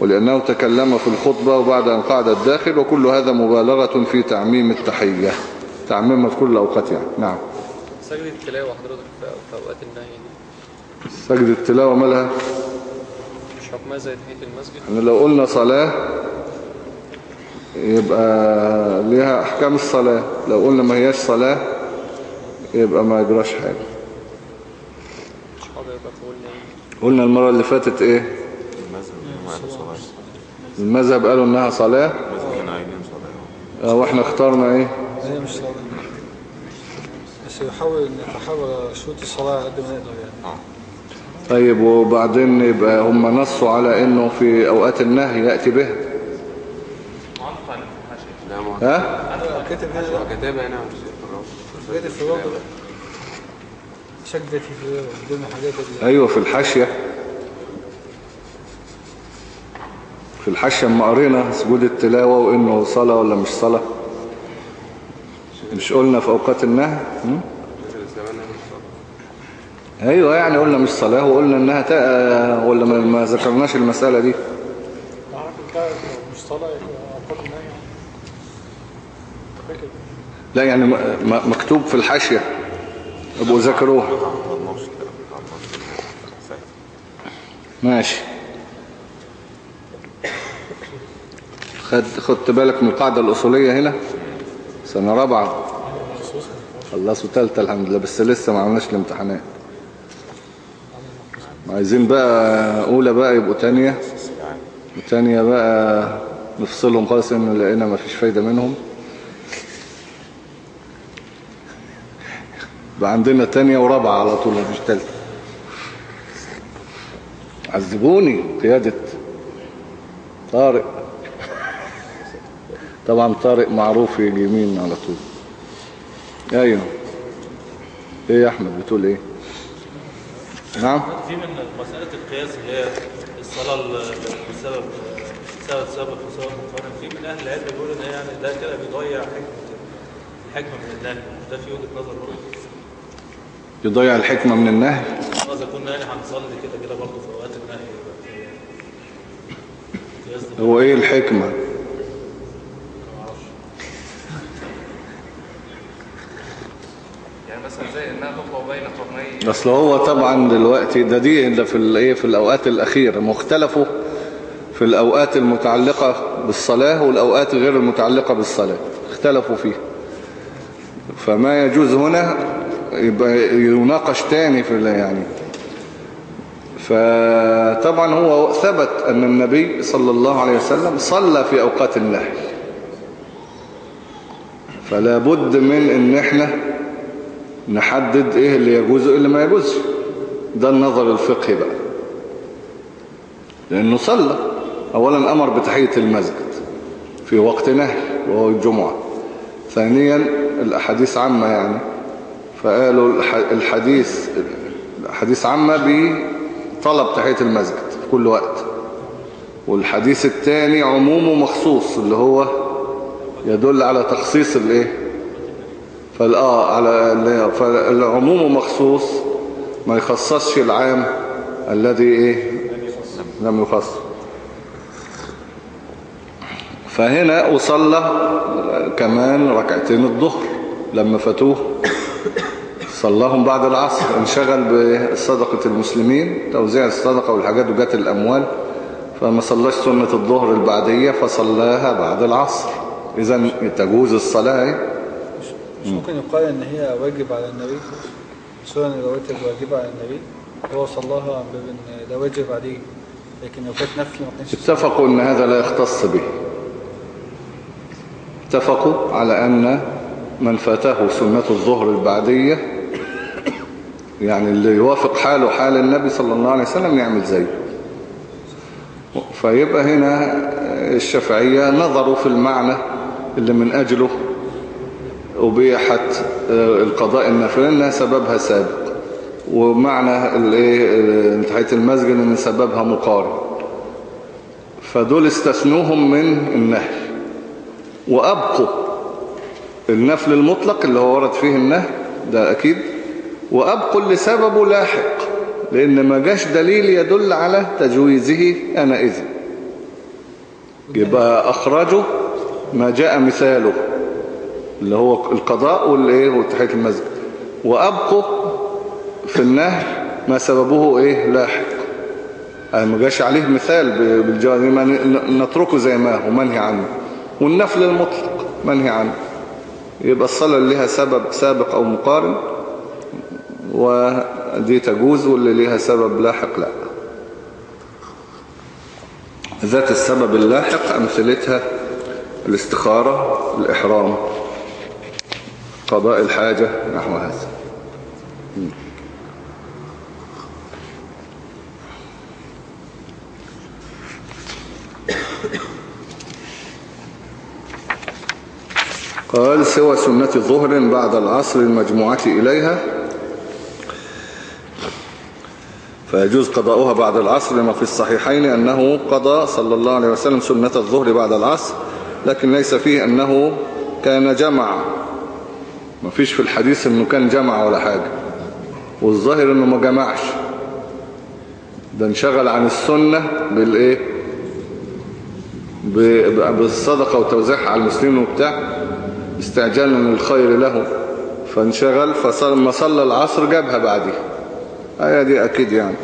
ولأنه تكلم في الخطبة وبعد أن قعد الداخل وكل هذا مبالغة في تعميم التحية تعميمها في كل الأوقات يعني. نعم. سجدة التلاوة حضرتك في أوقات النهي دي سجد التلاوة مالها مش حكمها زي تحية المسجد؟ إحنا لو قلنا صلاة يبقى ليها أحكام الصلاة. لو قلنا ما هياش صلاة يبقى ما يجراش حاجة مش حاضر يبقى قولنا إيه قلنا المرة اللي فاتت إيه؟ المذهب قالوا صلاة المذهب قالوا إنها صلاة. آه، وإحنا اخترنا إيه؟ هي مش صلاة. بس يحاول نتحاول شروط الصلاة قد ما نقدر يعني. طيب وبعدين يبقى هم نصوا على إنه في أوقات النهي يأتي به ها؟ كاتب هنا كاتبها هنا مش في الرابط. كاتب في حاجات أيوه في الحاشية. في الحاشية أما قرينا سجود التلاوة وإنه صلاة ولا مش صلاة. مش قلنا في أوقات النهي؟ أيوه يعني قلنا مش صلاة وقلنا إنها تا... ولا ما- ذكرناش المسألة دي. مش صلاة أوقات النهي. لا يعني. مكتوب في الحاشية. تعرضناش سهل ماشي. خد خدت بالك من القاعدة الأصولية هنا؟ سنة رابعة. خلصوا تالتة الحمد لله بس لسه ما عملناش الامتحانات. عايزين بقى أولى بقى يبقوا تانية. وتانية بقى نفصلهم خالص إن لقينا ما فيش فايدة منهم. بقى عندنا تانية ورابعة على طول مفيش تالتة. عذبوني قيادة طارق. طبعا طارق معروف يجي يمين على طول. أيوه. إيه يا أحمد بتقول إيه؟ نعم؟ في من مسألة القياس اللي هي الصلاة ال- بسبب سبب سبب وسبب مقارن في من أهل العلم بيقول إن يعني ده كده بيضيع حكمة الحكمة من النهي ده في وجهة نظر برضه. يضيع الحكمة من النهي. إذا كنا يعني هنصلي كده كده برضه في أوقات النهي هو إيه الحكمة؟ يعني أصل هو طبعا دلوقتي ده دي ده في الايه في الأوقات الأخيرة. مختلفوا في الأوقات المتعلقة بالصلاة والأوقات غير المتعلقة بالصلاة. اختلفوا فيها. فما يجوز هنا يبقى يناقش تاني في يعني. فطبعا هو ثبت أن النبي صلى الله عليه وسلم صلى في أوقات النهي فلا بد من إن إحنا نحدد إيه اللي يجوز وإيه اللي ما يجوزش ده النظر الفقهي بقى. لأنه صلى. اولا أمر بتحية المسجد في وقت نهي وهو الجمعة. ثانيا الأحاديث عامة يعني. فقالوا الح- الحديث الحديث عامة بطلب تحية المسجد في كل وقت. والحديث الثاني عمومه مخصوص اللي هو يدل على تخصيص الإيه؟ فالآه على ال- فالعموم مخصوص ما يخصصش العام الذي إيه؟ لم يخصص. فهنا وصلى كمان ركعتين الظهر لما فاتوه صلاهم بعد العصر انشغل بصدقة المسلمين توزيع الصدقة والحاجات وجات الأموال. فما صلاش سنة الظهر البعدية فصلاها بعد العصر. إذا تجوز الصلاة. إيه؟ مش ممكن يقال إن هي واجب على النبي؟ سنن الرواتب واجبة على النبي هو صلاها من باب ان ده واجب عليه لكن لو كانت نفل ما كانش اتفقوا إن هذا لا يختص به. اتفقوا على أن من فاته سنة الظهر البعدية يعني اللي يوافق حاله حال النبي صلى الله عليه وسلم يعمل زيه. فيبقى هنا الشافعية نظروا في المعنى اللي من أجله أبيحت القضاء النافلة إنها سببها سابق ومعنى الإيه تحية المسجد إن سببها مقارن. فدول استثنوهم من النهي وأبقوا النفل المطلق اللي هو ورد فيه النهي ده أكيد وأبقوا اللي سببه لاحق لأن ما جاش دليل يدل على تجويزه أنا إذن يبقى أخرجوا ما جاء مثاله اللي هو القضاء والإيه وتحية المسجد. وأبقوا في النهي ما سببه إيه لاحق. يعني ما جاش عليه مثال بالجواز ن- نتركه زي ما هو منهي عنه. والنفل المطلق منهي عنه. يبقى الصلاة اللي لها سبب سابق أو مقارن. ودي تجوز واللي لها سبب لاحق لا. ذات السبب اللاحق أمثلتها الاستخارة الإحرام قضاء الحاجة نحو هذا. قال سوى سنة ظهر بعد العصر المجموعة إليها. فيجوز قضاؤها بعد العصر لما في الصحيحين أنه قضى صلى الله عليه وسلم سنة الظهر بعد العصر لكن ليس فيه أنه كان جمع. ما فيش في الحديث أنه كان جمع ولا حاجة. والظاهر أنه ما جمعش. ده انشغل عن السنة بالإيه؟ بالصدقة وتوزيعها على المسلمين وبتاع استعجالا للخير له. فانشغل فلما صلى العصر جابها بعدها هي دي أكيد يعني.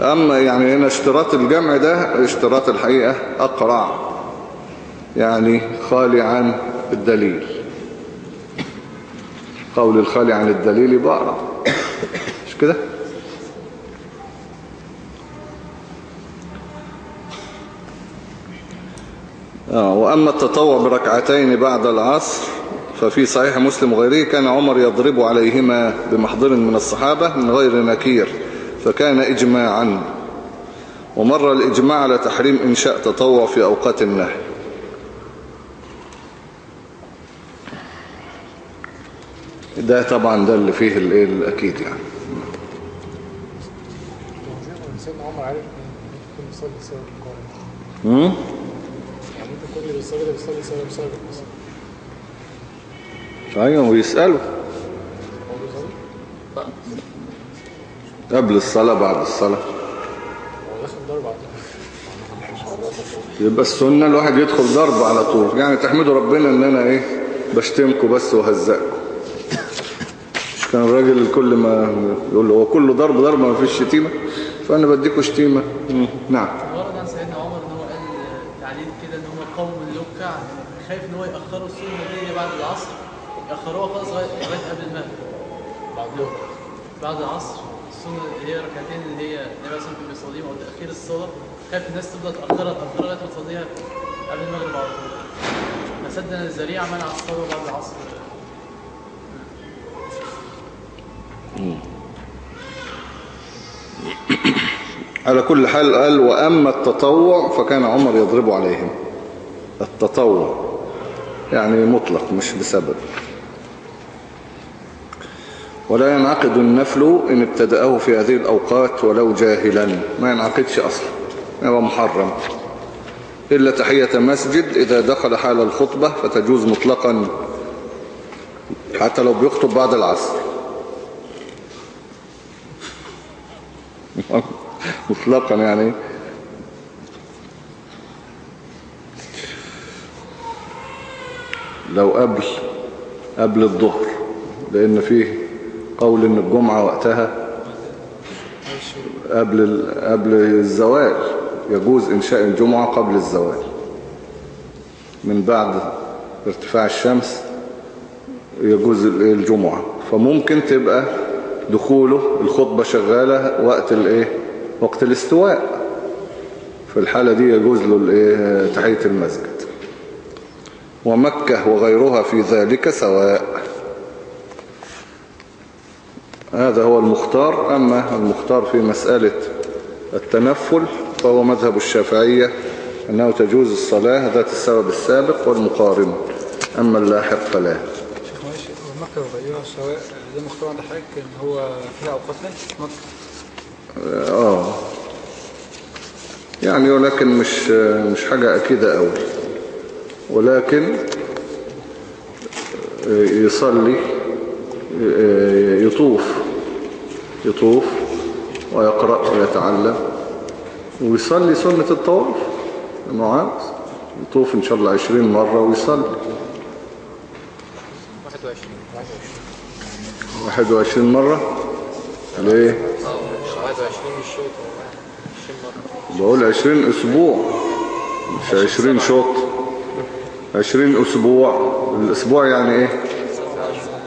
أما يعني هنا اشتراط الجمع ده اشتراط الحقيقة أقرع يعني خالي عن الدليل. قول الخالي عن الدليل يبقى أقرع مش كده؟ آه وأما التطوع بركعتين بعد العصر ففي صحيح مسلم وغيره كان عمر يضرب عليهما بمحضر من الصحابة من غير نكير فكان إجماعا. ومر الإجماع على تحريم إنشاء تطوع في أوقات النهي. ده طبعا ده اللي فيه الايه الأكيد يعني. سيدنا عمر عارف ان يكون بيصلي سبب؟ يعني ممكن كل اللي بيصلي ده بيصلي سبب سبب هو بيصلي قبل الصلاة بعد الصلاة. هو يبقى السنة الواحد يدخل ضرب على طول. يعني تحمدوا ربنا إن أنا إيه بشتمكم بس وهزقكم مش كان الراجل الكل ما يقول له هو كله ضرب ضرب ما فيش شتيمة. فأنا بديكوا شتيمة. نعم. ورد عن سيدنا عمر إن هو قال تعليل كده إن هم قوم اللوكع خايف إن هو يأخروا السنة دي بعد العصر؟ ياخروها خالص لغاية قبل المغرب. بعد ظهر بعد العصر. السنة اللي هي ركعتين اللي هي النبي صلى الله عليه وسلم بيصليهم أو تأخير الصلاة. خايف الناس تفضل تأخرها؟ تأخرها لغايه ما تصليها قبل المغرب على طول. فسدا الذريعة منع الصلاة بعد العصر. على كل حال قال وأما التطوع فكان عمر يضرب عليهم. التطوع. يعني مطلق مش بسبب. ولا ينعقد النفل إن ابتدأه في هذه الأوقات ولو جاهلا. ما ينعقدش أصلا يبقى محرم. إلا تحية مسجد إذا دخل حال الخطبة فتجوز مطلقا. حتى لو بيخطب بعد العصر. مطلقا يعني. لو قبل قبل الظهر لأن فيه قول إن الجمعة وقتها قبل قبل الزوال. يجوز إنشاء الجمعة قبل الزوال. من بعد ارتفاع الشمس يجوز ال- الجمعة. فممكن تبقى دخوله الخطبة شغالة وقت الايه وقت الاستواء. في الحالة دي يجوز له الايه تحية المسجد. ومكة وغيرها في ذلك سواء. هذا هو المختار. أما المختار في مسألة التنفل فهو مذهب الشافعية أنه تجوز الصلاة ذات السبب السابق والمقارن أما اللاحق فلا. شيخ ماشي مكة وغيرها سواء عند حضرتك إن هو فيها في مكة. آه. يعني ولكن مش مش حاجة أكيدة أوي. ولكن يصلي يطوف يطوف ويقرأ ويتعلم. ويصلي سنة الطواف. عاوز يطوف إن شاء الله عشرين مرة ويصلي. 21 21 مرة. ليه 21 مش شوط 20 مرة بقول 20 أسبوع. مش 20 شوط. 20 أسبوع. الأسبوع يعني إيه؟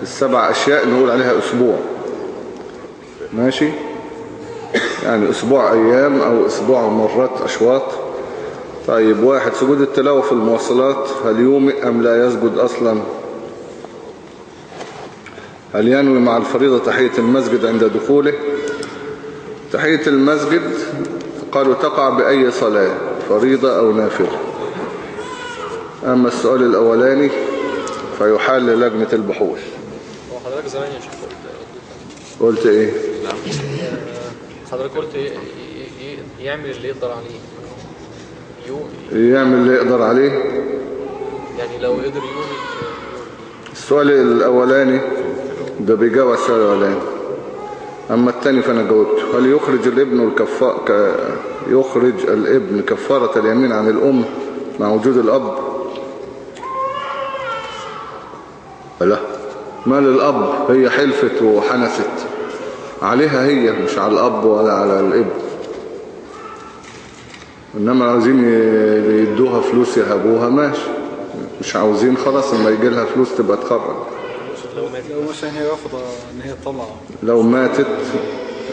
السبع أشياء نقول عليها أسبوع. ماشي؟ يعني أسبوع أيام أو أسبوع مرات أشواط. طيب واحد سجود التلاوة في المواصلات. هل يومئ أم لا يسجد أصلا؟ هل ينوي مع الفريضة تحية المسجد عند دخوله؟ تحية المسجد قالوا تقع بأي صلاة فريضة أو نافلة. أما السؤال الأولاني فيحال للجنة البحوث. هو حضرتك زمان يا شيخ؟ قلت إيه؟ آه، حضرتك قلت ي- يعمل اللي يقدر عليه. يعمل اللي يقدر عليه؟ يعني لو قدر يوم السؤال الأولاني ده بيجاوب السؤال الأولاني. أما الثاني فأنا جاوبته. هل يخرج الابن الكفا... ك... يخرج الابن كفارة اليمين عن الأم مع وجود الأب؟ لا. مال الأب هي حلفت وحنست عليها هي مش على الأب ولا على الابن إنما عاوزين يدوها فلوس يهبوها ماشي. مش عاوزين خلاص لما يجي لها فلوس تبقى تخرج. لو مثلا هي رافضة إن هي تطلع. لو ماتت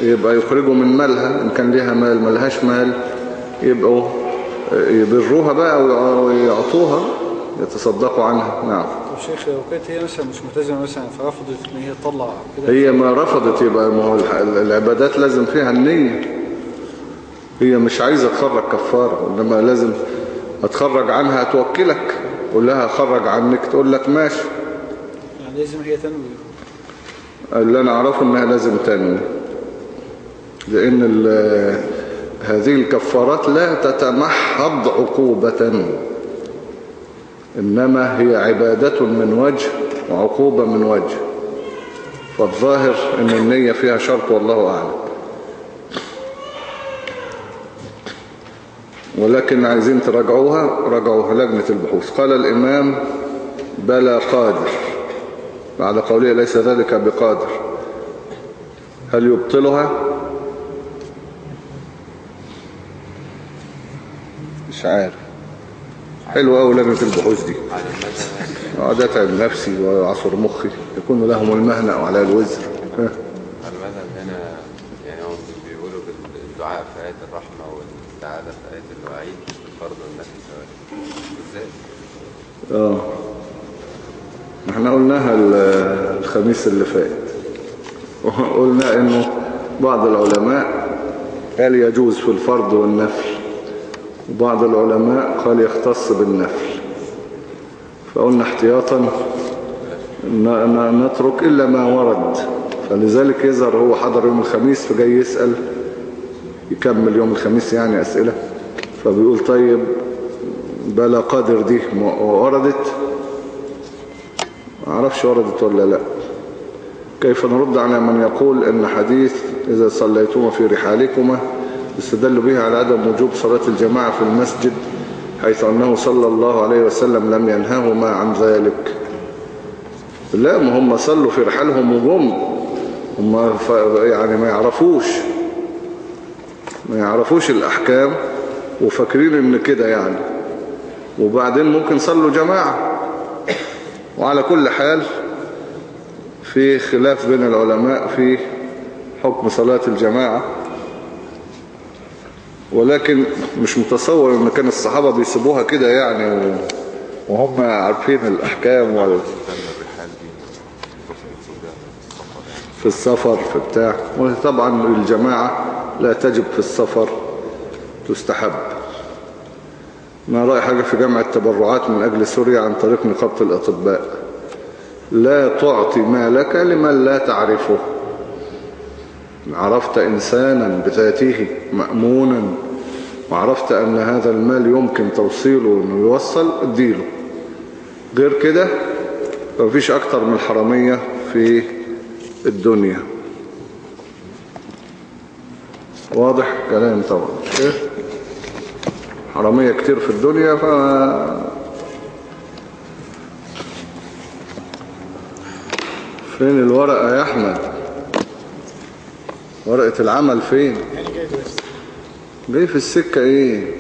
يبقى يخرجوا من مالها. إن كان ليها مال ملهاش مال يبقوا يبروها بقى ويعطوها يتصدقوا عنها. نعم. شيخ كانت هي مثلا مش ملتزمة مثلا فرفضت إن هي تطلع كده. هي ما رفضت يبقى ما هو العبادات لازم فيها النية. هي مش عايزة تخرج كفارة إنما لازم هتخرج عنها هتوكلك قول لها خرج عنك تقول لك ماشي. يعني لازم هي تنوي. اللي أنا أعرفه إنها لازم تنوي. لأن هذه الكفارات لا تتمحض عقوبة. إنما هي عبادة من وجه وعقوبة من وجه. فالظاهر إن النية فيها شرط والله أعلم. ولكن عايزين تراجعوها راجعوها لجنة البحوث. قال الإمام بلا قادر. بعد قوله ليس ذلك بقادر. هل يبطلها؟ مش عارف. حلوة أوي لجنة البحوث دي. المذهب أقعد أتعب نفسي ويعصر مخي. يكون لهم المهنة على الوزر. المذهب هنا يعني هم بيقولوا بالدعاء في آية الرحمة والسعادة في آية الوعيد الفرض والنفي سواء إزاي؟ آه. إحنا قلناها ال- الخميس اللي فات. قلنا إنه بعض العلماء قال يجوز في الفرض والنفل وبعض العلماء قال يختص بالنفل. فقلنا احتياطا نترك إلا ما ورد. فلذلك يظهر هو حضر يوم الخميس فجاي يسأل يكمل يوم الخميس يعني أسئلة. فبيقول طيب بلا قادر دي وردت؟ ما أعرفش وردت ولا لا. كيف نرد على من يقول إن حديث إذا صليتما في رحالكما استدلوا به على عدم وجوب صلاة الجماعة في المسجد حيث أنه صلى الله عليه وسلم لم ينههما عن ذلك. لا ما هم صلوا في رحالهم وجم هم. يعني ما يعرفوش ما يعرفوش الأحكام وفاكرين إن كده يعني. وبعدين ممكن صلوا جماعة. وعلى كل حال في خلاف بين العلماء في حكم صلاة الجماعة. ولكن مش متصور إن كان الصحابة بيسيبوها كده يعني وهم عارفين الأحكام وال... في السفر في بتاع. وطبعا الجماعة لا تجب في السفر تستحب. ما رأي حاجة في جمع التبرعات من أجل سوريا عن طريق نقابة الأطباء. لا تعطي مالك لمن لا تعرفه. عرفت إنسانا بذاته مأمونا وعرفت أن هذا المال يمكن توصيله وأنه يوصل اديله غير كده مفيش أكتر من الحرامية في الدنيا. واضح كلام طبعا؟ حرامية كتير في الدنيا ف فين الورقة يا أحمد؟ ورقة العمل فين؟ جاي في السكة إيه؟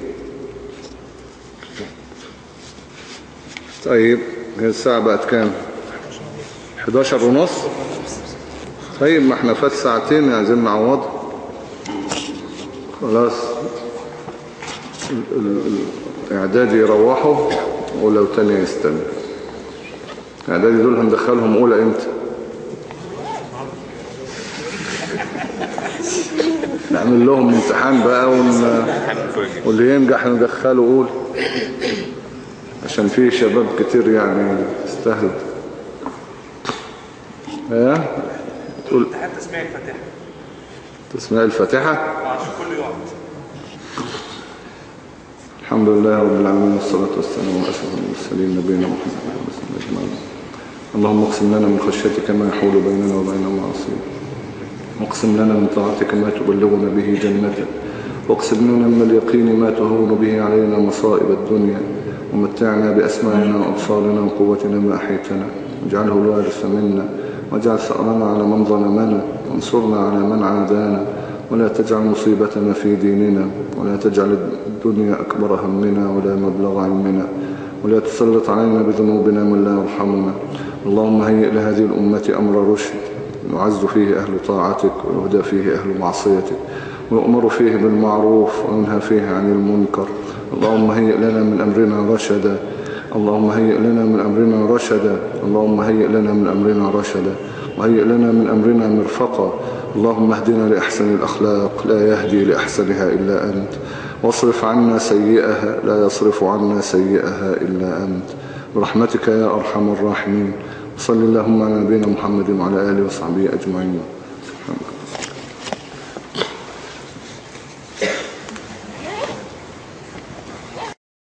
طيب هي الساعة بقت كام؟ 11 ونص؟ طيب ما إحنا فات ساعتين عايزين نعوض خلاص ال- ال- الإعدادي يروحوا اولى وتانية يستنى الإعدادي دول هندخلهم أولى إمتى؟ نعمل لهم امتحان بقى ون... واللي ينجح ندخله اولى عشان في شباب كتير يعني يستاهل ها؟ تقول حتى اسمعي الفاتحة. تسمع الفاتحة؟ عشان كله يقعد الحمد لله رب العالمين والصلاة والسلام على أشرف المرسلين نبينا محمد اللهم اقسم لنا من خشيتك ما يحول بيننا وبين معاصيك. واقسم لنا من طاعتك ما تبلغنا به جنتك. واقسم لنا من اليقين ما تهون به علينا مصائب الدنيا. ومتعنا بأسمائنا وأبصارنا وقوتنا ما أحيتنا. واجعله الوارث منا. واجعل ثأرنا على من ظلمنا. وانصرنا على من عادانا. ولا تجعل مصيبتنا في ديننا. ولا تجعل الدنيا أكبر همنا ولا مبلغ علمنا. ولا تسلط علينا بذنوبنا من لا يرحمنا. اللهم هيئ لهذه الأمة أمر رشد. يعز فيه أهل طاعتك ويهدى فيه أهل معصيتك ويؤمر فيه بالمعروف وينهى فيه عن المنكر. اللهم هيئ لنا من أمرنا رشدا. اللهم هيئ لنا من أمرنا رشدا. اللهم هيئ لنا من أمرنا رشدا. وهيئ لنا من أمرنا مرفقا. اللهم اهدنا لأحسن الأخلاق لا يهدي لأحسنها إلا أنت. واصرف عنا سيئها لا يصرف عنا سيئها إلا أنت. برحمتك يا أرحم الراحمين. وصل اللهم على نبينا محمد وعلى آله وصحبه أجمعين.